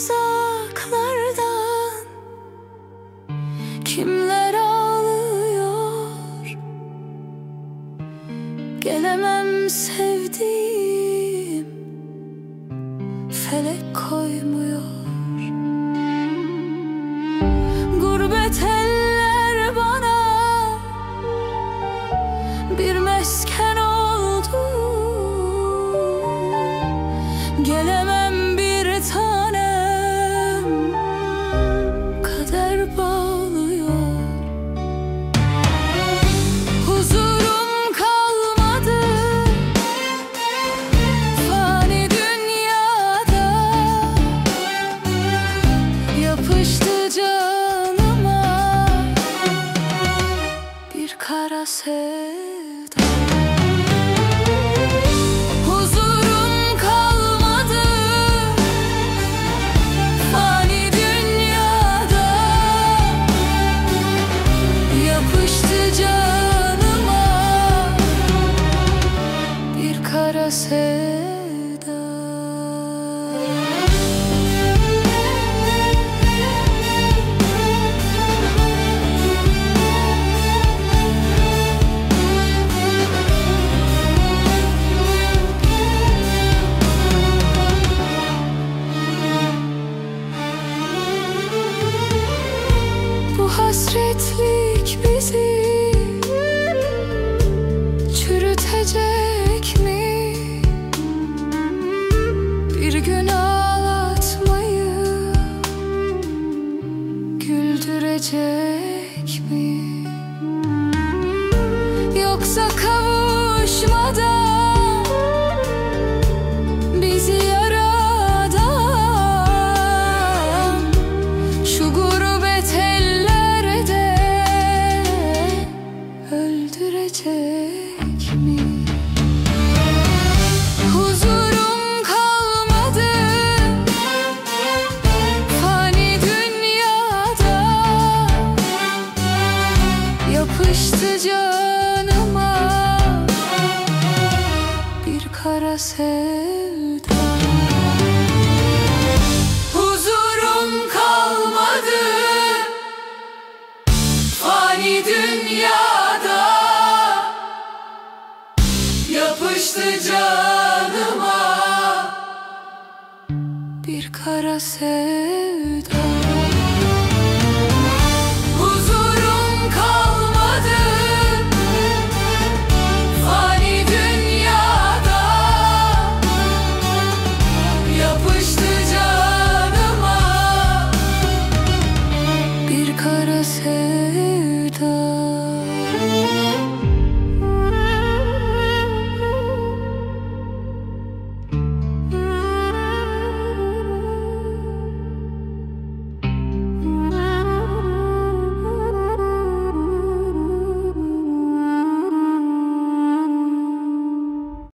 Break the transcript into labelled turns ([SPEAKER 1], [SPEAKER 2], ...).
[SPEAKER 1] uzaklardan Kimler ağlıyor? Gelemem sevdiğim Felek koymuş hasretlik bizi çürütecek mi? Bir gün ağlatmayı güldürecek yapıştı canıma. Bir kara sevda. Huzurum kalmadı. Fani dünyada. Yapıştı canıma. Bir kara sevda